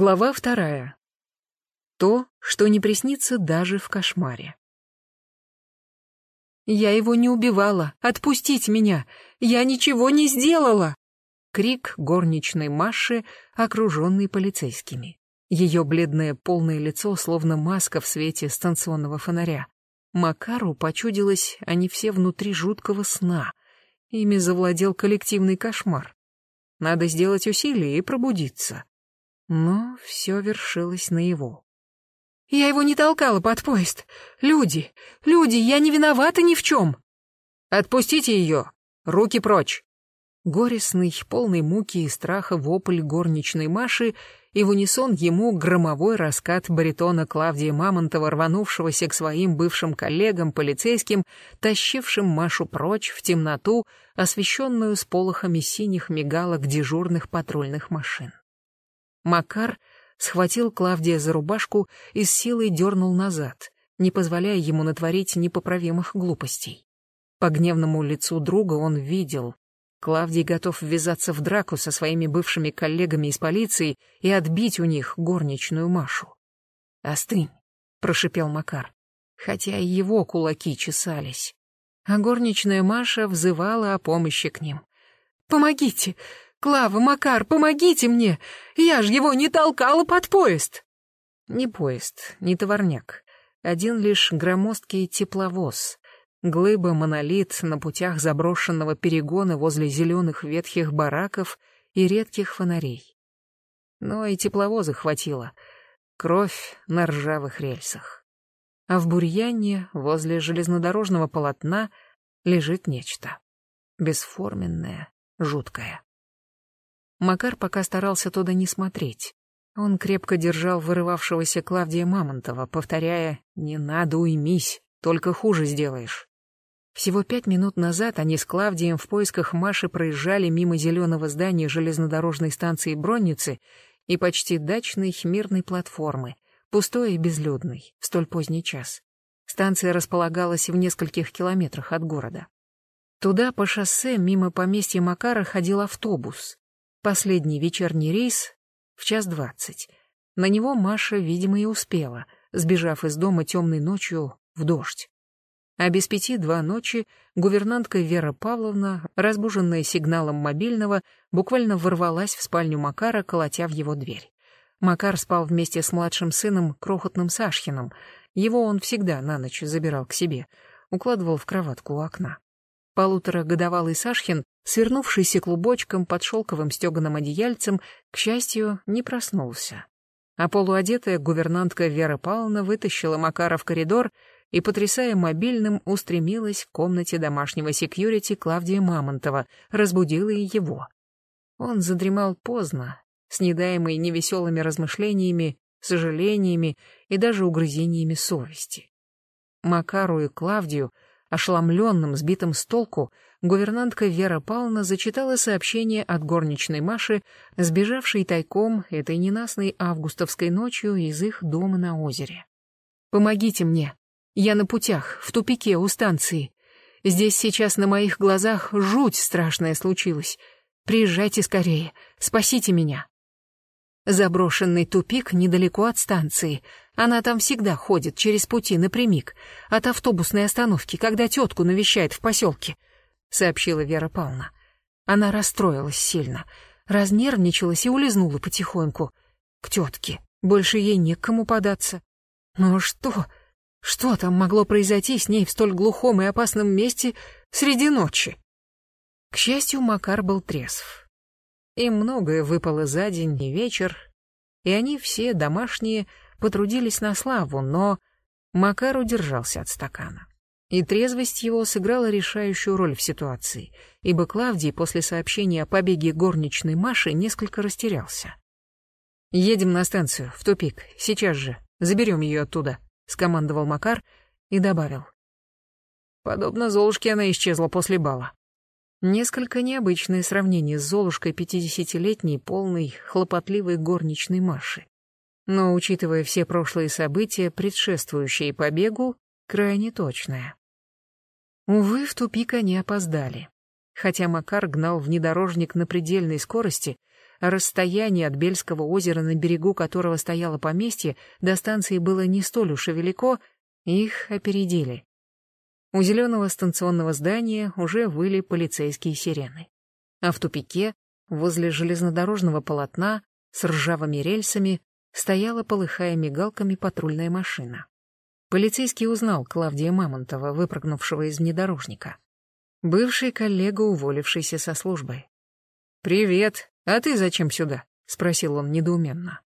Глава вторая. То, что не приснится даже в кошмаре. «Я его не убивала! Отпустить меня! Я ничего не сделала!» Крик горничной Маши, окруженный полицейскими. Ее бледное полное лицо, словно маска в свете станционного фонаря. Макару почудилось, они все внутри жуткого сна. Ими завладел коллективный кошмар. Надо сделать усилие и пробудиться. Но все вершилось на его. «Я его не толкала под поезд. Люди, люди, я не виновата ни в чем!» «Отпустите ее! Руки прочь!» Горестный, полный муки и страха вопль горничной Маши и в унисон ему громовой раскат баритона Клавдия Мамонтова, рванувшегося к своим бывшим коллегам, полицейским, тащившим Машу прочь в темноту, освещенную сполохами синих мигалок дежурных патрульных машин. Макар схватил Клавдия за рубашку и с силой дернул назад, не позволяя ему натворить непоправимых глупостей. По гневному лицу друга он видел. Клавдий готов ввязаться в драку со своими бывшими коллегами из полиции и отбить у них горничную Машу. «Остынь», — прошипел Макар, хотя и его кулаки чесались. А горничная Маша взывала о помощи к ним. «Помогите! «Клава, Макар, помогите мне! Я ж его не толкала под поезд!» Не поезд, не товарняк. Один лишь громоздкий тепловоз. Глыба, монолит на путях заброшенного перегона возле зеленых ветхих бараков и редких фонарей. Но и тепловоза хватило. Кровь на ржавых рельсах. А в бурьяне, возле железнодорожного полотна, лежит нечто. Бесформенное, жуткое. Макар пока старался туда не смотреть. Он крепко держал вырывавшегося Клавдия Мамонтова, повторяя «Не надо, уймись, только хуже сделаешь». Всего пять минут назад они с Клавдием в поисках Маши проезжали мимо зеленого здания железнодорожной станции Бронницы и почти дачной мирной платформы, пустой и безлюдной, в столь поздний час. Станция располагалась в нескольких километрах от города. Туда по шоссе мимо поместья Макара ходил автобус, Последний вечерний рейс в час двадцать. На него Маша, видимо, и успела, сбежав из дома темной ночью в дождь. А без пяти два ночи гувернантка Вера Павловна, разбуженная сигналом мобильного, буквально ворвалась в спальню Макара, колотя в его дверь. Макар спал вместе с младшим сыном, крохотным Сашхиным. Его он всегда на ночь забирал к себе, укладывал в кроватку у окна. Полуторагодовалый Сашхин, свернувшийся клубочком под шелковым стеганым одеяльцем, к счастью, не проснулся. А полуодетая гувернантка Вера Павловна вытащила Макара в коридор и, потрясая мобильным, устремилась в комнате домашнего секьюрити Клавдия Мамонтова, разбудила и его. Он задремал поздно, с недаемой невеселыми размышлениями, сожалениями и даже угрызениями совести. Макару и Клавдию — Ошеломленным, сбитым с толку, гувернантка Вера Павловна зачитала сообщение от горничной Маши, сбежавшей тайком этой ненастной августовской ночью из их дома на озере. «Помогите мне. Я на путях, в тупике у станции. Здесь сейчас на моих глазах жуть страшная случилась. Приезжайте скорее, спасите меня». Заброшенный тупик недалеко от станции. Она там всегда ходит через пути напрямик, от автобусной остановки, когда тетку навещает в поселке, — сообщила Вера Павловна. Она расстроилась сильно, разнервничалась и улизнула потихоньку. К тетке. Больше ей не к кому податься. Но что? Что там могло произойти с ней в столь глухом и опасном месте среди ночи? К счастью, Макар был трезв. Им многое выпало за день и вечер, и они все, домашние, потрудились на славу, но Макар удержался от стакана. И трезвость его сыграла решающую роль в ситуации, ибо Клавдий после сообщения о побеге горничной Маши несколько растерялся. «Едем на станцию, в тупик, сейчас же, заберем ее оттуда», — скомандовал Макар и добавил. Подобно Золушке она исчезла после бала. Несколько необычное сравнение с Золушкой пятидесятилетней, полной, хлопотливой горничной Маши. Но, учитывая все прошлые события, предшествующие побегу, крайне точное. Увы, в тупик они опоздали. Хотя Макар гнал внедорожник на предельной скорости, а расстояние от Бельского озера, на берегу которого стояло поместье, до станции было не столь уж и велико, их опередили. У зеленого станционного здания уже выли полицейские сирены. А в тупике, возле железнодорожного полотна, с ржавыми рельсами, стояла, полыхая мигалками, патрульная машина. Полицейский узнал Клавдия Мамонтова, выпрыгнувшего из внедорожника. Бывший коллега, уволившийся со службы. «Привет, а ты зачем сюда?» — спросил он недоуменно.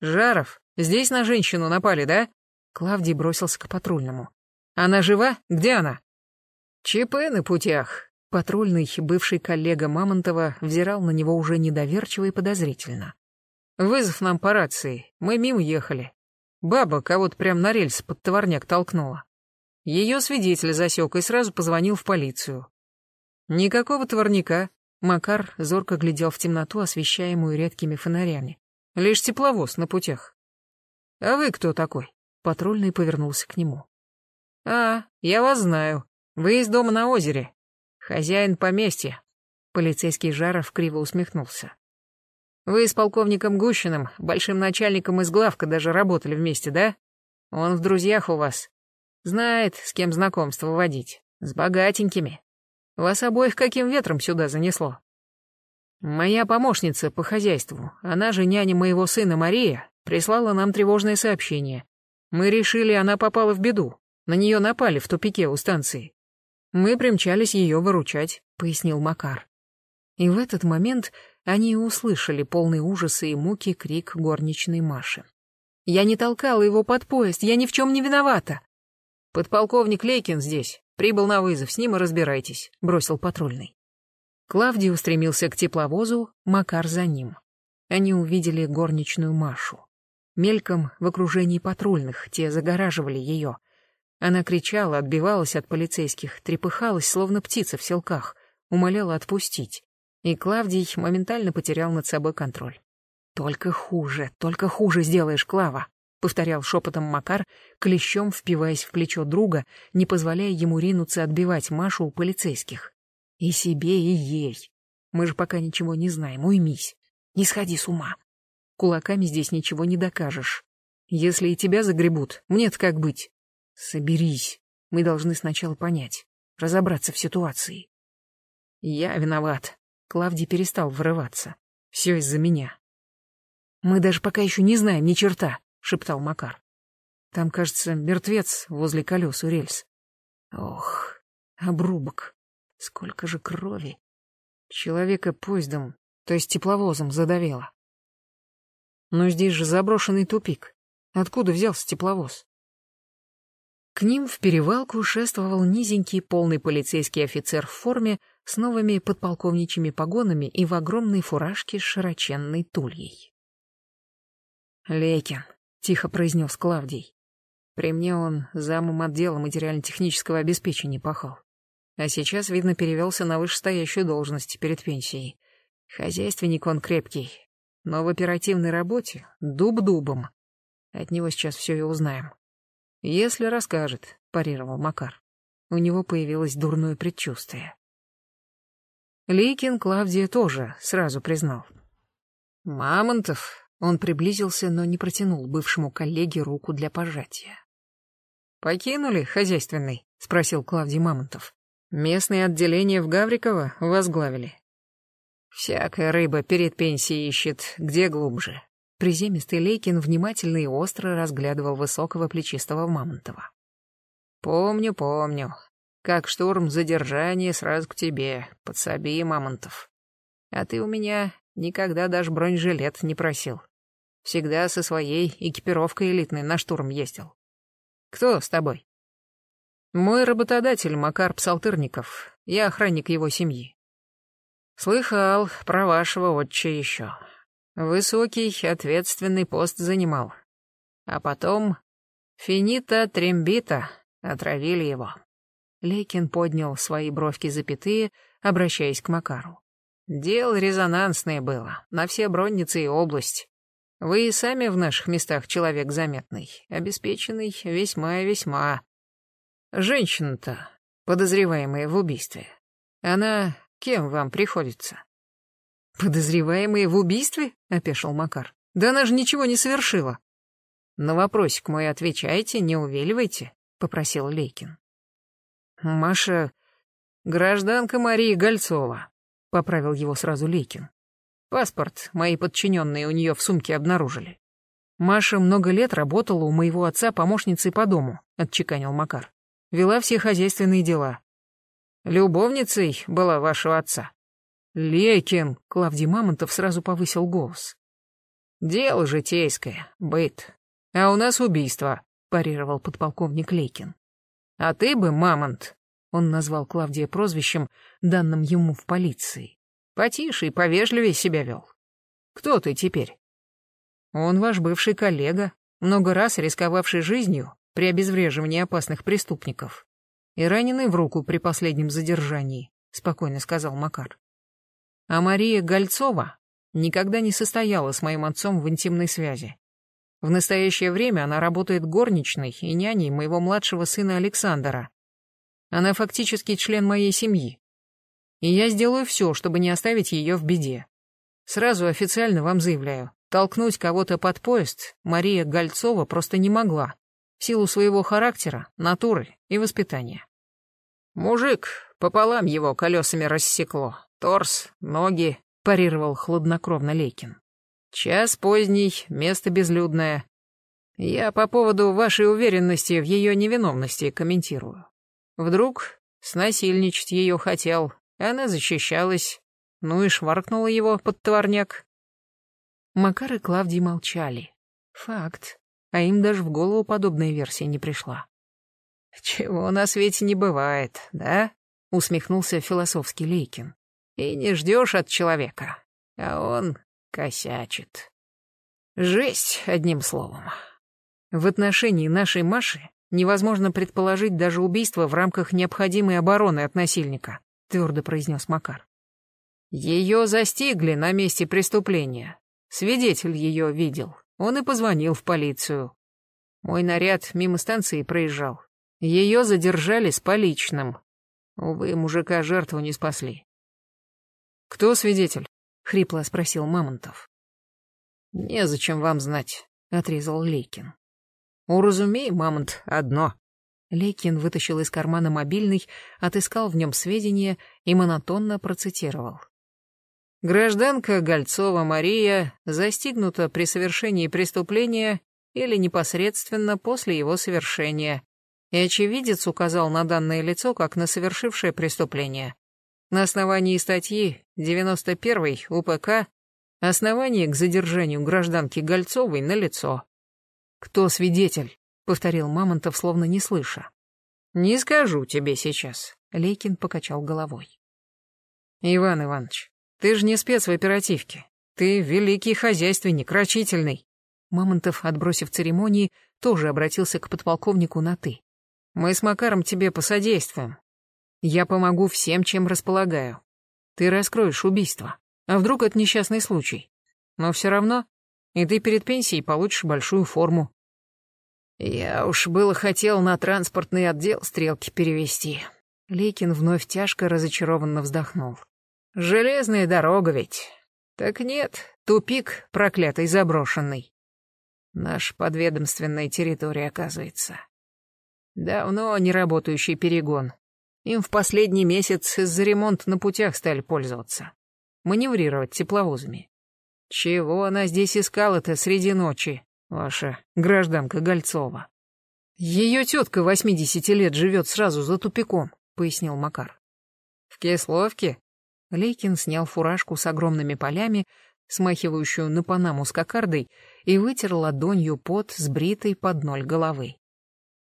«Жаров, здесь на женщину напали, да?» Клавдий бросился к патрульному. Она жива? Где она? ЧП на путях. Патрульный, бывший коллега Мамонтова, взирал на него уже недоверчиво и подозрительно. Вызов нам по рации. Мы мимо ехали. Баба кого-то прям на рельс под товарняк толкнула. Ее свидетель засек и сразу позвонил в полицию. Никакого товарняка. Макар зорко глядел в темноту, освещаемую редкими фонарями. Лишь тепловоз на путях. А вы кто такой? Патрульный повернулся к нему. «А, я вас знаю. Вы из дома на озере. Хозяин поместья». Полицейский Жаров криво усмехнулся. «Вы с полковником Гущиным, большим начальником из главка, даже работали вместе, да? Он в друзьях у вас. Знает, с кем знакомство водить. С богатенькими. Вас обоих каким ветром сюда занесло?» «Моя помощница по хозяйству, она же няня моего сына Мария, прислала нам тревожное сообщение. Мы решили, она попала в беду. На нее напали в тупике у станции. Мы примчались ее выручать, пояснил Макар. И в этот момент они услышали полный ужаса и муки крик горничной Маши. «Я не толкала его под поезд, я ни в чем не виновата!» «Подполковник Лейкин здесь, прибыл на вызов, с ним и разбирайтесь», — бросил патрульный. Клавдий устремился к тепловозу, Макар за ним. Они увидели горничную Машу. Мельком в окружении патрульных, те загораживали ее — она кричала, отбивалась от полицейских, трепыхалась, словно птица в селках, умоляла отпустить. И Клавдий моментально потерял над собой контроль. «Только хуже, только хуже сделаешь, Клава», — повторял шепотом Макар, клещом впиваясь в плечо друга, не позволяя ему ринуться отбивать Машу у полицейских. «И себе, и ей. Мы же пока ничего не знаем, уймись. Не сходи с ума. Кулаками здесь ничего не докажешь. Если и тебя загребут, мне-то как быть?» Соберись. Мы должны сначала понять, разобраться в ситуации. Я виноват. Клавдий перестал врываться. Все из-за меня. Мы даже пока еще не знаем ни черта, шептал Макар. Там, кажется, мертвец возле колес у рельс. Ох, обрубок. Сколько же крови. Человека поездом, то есть тепловозом, задавило. Но здесь же заброшенный тупик. Откуда взялся тепловоз? К ним в перевалку шествовал низенький полный полицейский офицер в форме с новыми подполковничьими погонами и в огромной фуражке с широченной тульей. «Лекин», — тихо произнес Клавдий. «При мне он замом отдела материально-технического обеспечения пахал. А сейчас, видно, перевелся на вышестоящую должность перед пенсией. Хозяйственник он крепкий, но в оперативной работе дуб дубом. От него сейчас все и узнаем». «Если расскажет», — парировал Макар. У него появилось дурное предчувствие. Лейкин Клавдия тоже сразу признал. «Мамонтов», — он приблизился, но не протянул бывшему коллеге руку для пожатия. «Покинули хозяйственный?» — спросил Клавдий Мамонтов. «Местное отделение в Гавриково возглавили». «Всякая рыба перед пенсией ищет, где глубже», Приземистый Лейкин внимательно и остро разглядывал высокого плечистого Мамонтова. «Помню, помню. Как штурм задержания сразу к тебе, подсоби, Мамонтов. А ты у меня никогда даже бронежилет не просил. Всегда со своей экипировкой элитной на штурм ездил. Кто с тобой?» «Мой работодатель Макар Псалтырников. Я охранник его семьи». «Слыхал про вашего отча еще. Высокий, ответственный пост занимал. А потом финита трембита отравили его. Лейкин поднял свои бровки запятые, обращаясь к Макару. Дело резонансное было, на все бронницы и область. Вы и сами в наших местах человек заметный, обеспеченный весьма-весьма. Женщина-то, подозреваемая в убийстве, она кем вам приходится? Подозреваемые в убийстве? Опешил Макар. Да она же ничего не совершила. На вопросик мой отвечайте, не увиливайте, попросил Лейкин. Маша гражданка Мария Гольцова, поправил его сразу Лейкин. Паспорт мои подчиненные у нее в сумке обнаружили. Маша много лет работала у моего отца помощницей по дому, отчеканил Макар. Вела все хозяйственные дела. Любовницей была вашего отца. Лекин, Клавдий Мамонтов сразу повысил голос. Дело житейское, быт. А у нас убийство, парировал подполковник Лейкин. А ты бы, Мамонт, он назвал Клавдия прозвищем, данным ему в полиции. Потише и повежливее себя вел. Кто ты теперь? Он ваш бывший коллега, много раз рисковавший жизнью при обезвреживании опасных преступников и раненый в руку при последнем задержании, спокойно сказал Макар. А Мария Гольцова никогда не состояла с моим отцом в интимной связи. В настоящее время она работает горничной и няней моего младшего сына Александра. Она фактически член моей семьи и я сделаю все, чтобы не оставить ее в беде. Сразу официально вам заявляю, толкнуть кого-то под поезд Мария Гольцова просто не могла, в силу своего характера, натуры и воспитания. Мужик, пополам его колесами рассекло, торс, ноги, парировал хладнокровно Лейкин. Час поздний, место безлюдное. Я по поводу вашей уверенности в ее невиновности комментирую. Вдруг снасильничать ее хотел, она защищалась, ну и шваркнула его под товарняк. Макар и Клавдий молчали. Факт. А им даже в голову подобная версия не пришла. «Чего на свете не бывает, да?» — усмехнулся философский Лейкин. «И не ждешь от человека, а он косячит. Жесть, одним словом. В отношении нашей Маши невозможно предположить даже убийство в рамках необходимой обороны от насильника твердо произнес Макар. Ее застигли на месте преступления. Свидетель ее видел. Он и позвонил в полицию. Мой наряд мимо станции проезжал. Ее задержали с поличным. Увы, мужика жертву не спасли. «Кто свидетель?» — хрипло спросил Мамонтов. «Незачем вам знать», — отрезал Лейкин. «Уразумей, Мамонт, одно. Лейкин вытащил из кармана мобильный, отыскал в нем сведения и монотонно процитировал. Гражданка Гольцова Мария застигнута при совершении преступления или непосредственно после его совершения, и очевидец указал на данное лицо как на совершившее преступление. На основании статьи 91 УПК основание к задержанию гражданки Гольцовой налицо. Кто свидетель? повторил Мамонтов, словно не слыша. Не скажу тебе сейчас, Лейкин покачал головой. Иван Иванович, ты же не спец в оперативке. Ты великий хозяйственник, рачительный. Мамонтов, отбросив церемонии, тоже обратился к подполковнику на «ты». «Мы с Макаром тебе посодействуем. Я помогу всем, чем располагаю. Ты раскроешь убийство. А вдруг это несчастный случай? Но все равно, и ты перед пенсией получишь большую форму. Я уж было хотел на транспортный отдел стрелки перевести. Лейкин вновь тяжко разочарованно вздохнул. Железная дорога ведь. Так нет, тупик проклятый заброшенный. Наш подведомственная территория, оказывается. Давно не работающий перегон. Им в последний месяц из-за ремонта на путях стали пользоваться. Маневрировать тепловозами. Чего она здесь искала-то среди ночи? ваша гражданка Гольцова. Ее тетка восьмидесяти лет живет сразу за тупиком, пояснил Макар. В Кисловке? Лейкин снял фуражку с огромными полями, смахивающую на панаму с кокардой, и вытер ладонью пот с бритой под ноль головы.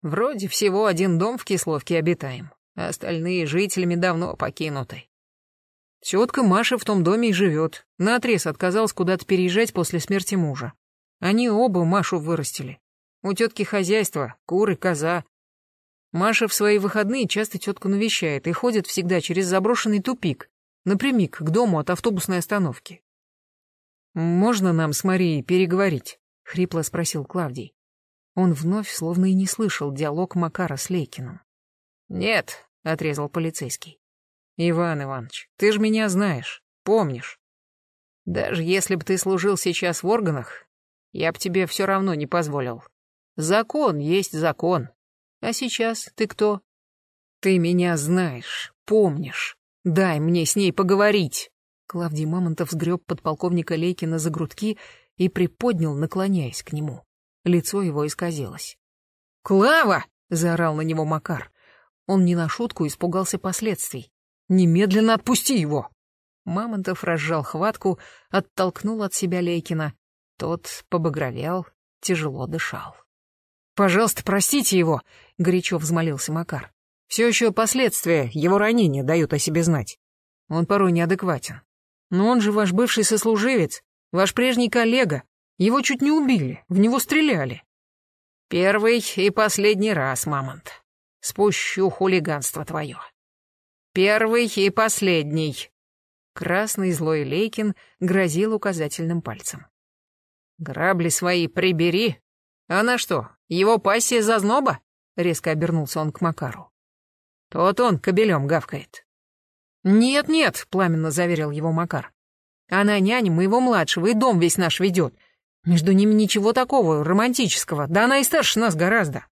Вроде всего один дом в Кисловке обитаем, а остальные жителями давно покинуты. Тетка Маша в том доме и живет, наотрез отказалась куда-то переезжать после смерти мужа. Они оба Машу вырастили. У тетки хозяйство, куры, коза. Маша в свои выходные часто тетку навещает и ходит всегда через заброшенный тупик, напрямик к дому от автобусной остановки. «Можно нам с Марией переговорить?» — хрипло спросил Клавдий. Он вновь словно и не слышал диалог Макара с Лейкиным. «Нет», — отрезал полицейский. «Иван Иванович, ты же меня знаешь, помнишь. Даже если бы ты служил сейчас в органах, я б тебе все равно не позволил. Закон есть закон. А сейчас ты кто? Ты меня знаешь, помнишь. Дай мне с ней поговорить. Клавдий Мамонтов сгреб подполковника Лейкина за грудки и приподнял, наклоняясь к нему. Лицо его исказилось. «Клава!» — заорал на него Макар. Он не на шутку испугался последствий. «Немедленно отпусти его!» Мамонтов разжал хватку, оттолкнул от себя Лейкина. Тот побагровел, тяжело дышал. «Пожалуйста, простите его!» — горячо взмолился Макар. «Все еще последствия его ранения дают о себе знать. Он порой неадекватен. Но он же ваш бывший сослуживец, ваш прежний коллега. Его чуть не убили, в него стреляли». «Первый и последний раз, Мамонт. Спущу хулиганство твое. Первый и последний». Красный злой Лейкин грозил указательным пальцем. «Грабли свои прибери. Она что, его пассия зазноба?» Резко обернулся он к Макару. «Тот он кобелем гавкает». «Нет-нет», — пламенно заверил его Макар. «Она няня моего младшего, и дом весь наш ведет. Между ними ничего такого романтического, да она и старше нас гораздо».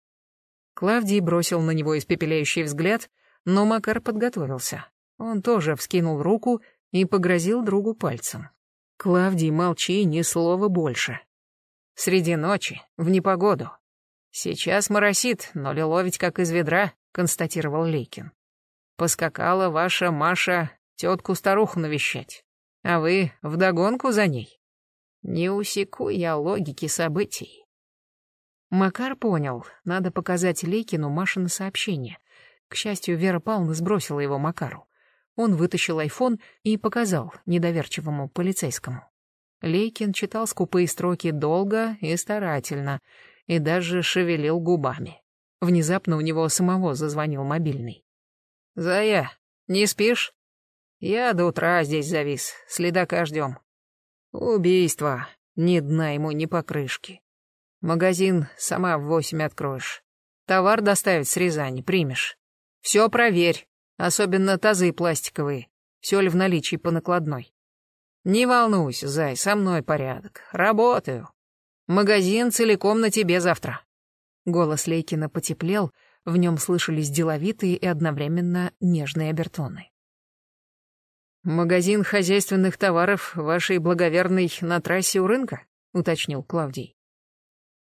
Клавдий бросил на него испепеляющий взгляд, но Макар подготовился. Он тоже вскинул руку и погрозил другу пальцем. Клавдий, молчи, ни слова больше. Среди ночи, в непогоду. Сейчас моросит, но лило ведь как из ведра, констатировал Лейкин. Поскакала ваша Маша тетку-старуху навещать, а вы вдогонку за ней. Не усеку я логики событий. Макар понял, надо показать Лейкину Машина сообщение. К счастью, Вера Павловна сбросила его Макару. Он вытащил айфон и показал недоверчивому полицейскому. Лейкин читал скупые строки долго и старательно, и даже шевелил губами. Внезапно у него самого зазвонил мобильный. «Зая, не спишь?» «Я до утра здесь завис, следака ждем». «Убийство. Ни дна ему, ни покрышки. Магазин сама в восемь откроешь. Товар доставить с Рязани, примешь. Все проверь, Особенно тазы пластиковые. Все ли в наличии по накладной. Не волнуйся, зай, со мной порядок. Работаю. Магазин целиком на тебе завтра. Голос Лейкина потеплел, в нем слышались деловитые и одновременно нежные обертоны. «Магазин хозяйственных товаров вашей благоверной на трассе у рынка?» — уточнил Клавдий.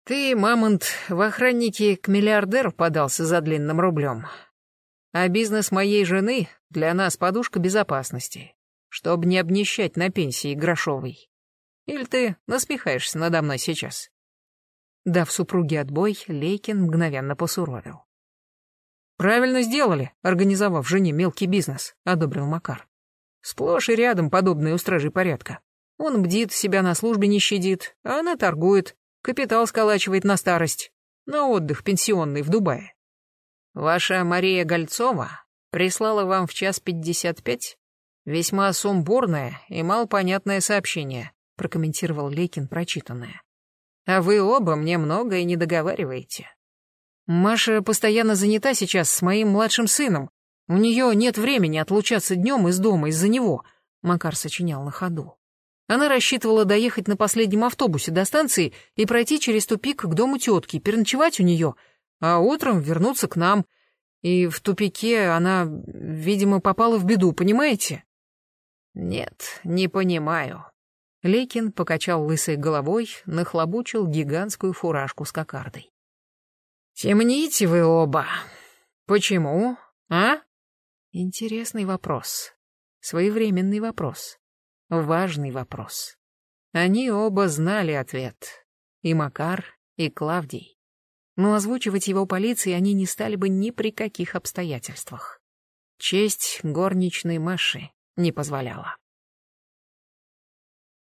«Ты, мамонт, в охранники к миллиардеру подался за длинным рублем. А бизнес моей жены для нас подушка безопасности, чтобы не обнищать на пенсии грошовой. Или ты насмехаешься надо мной сейчас?» Дав супруге отбой, Лейкин мгновенно посуровил. «Правильно сделали, организовав жене мелкий бизнес», — одобрил Макар. «Сплошь и рядом подобные у стражей порядка. Он бдит, себя на службе не щадит, а она торгует, капитал сколачивает на старость, на отдых пенсионный в Дубае. Ваша Мария Гольцова прислала вам в час пятьдесят пять весьма сумбурное и малопонятное сообщение, прокомментировал Лейкин прочитанное. А вы оба мне многое не договариваете. Маша постоянно занята сейчас с моим младшим сыном. У нее нет времени отлучаться днем из дома из-за него, Макар сочинял на ходу. Она рассчитывала доехать на последнем автобусе до станции и пройти через тупик к дому тетки, переночевать у нее — а утром вернуться к нам. И в тупике она, видимо, попала в беду, понимаете? Нет, не понимаю. Лейкин покачал лысой головой, нахлобучил гигантскую фуражку с кокардой. Темните вы оба. Почему, а? Интересный вопрос. Своевременный вопрос. Важный вопрос. Они оба знали ответ. И Макар, и Клавдий но озвучивать его полиции они не стали бы ни при каких обстоятельствах. Честь горничной Маши не позволяла.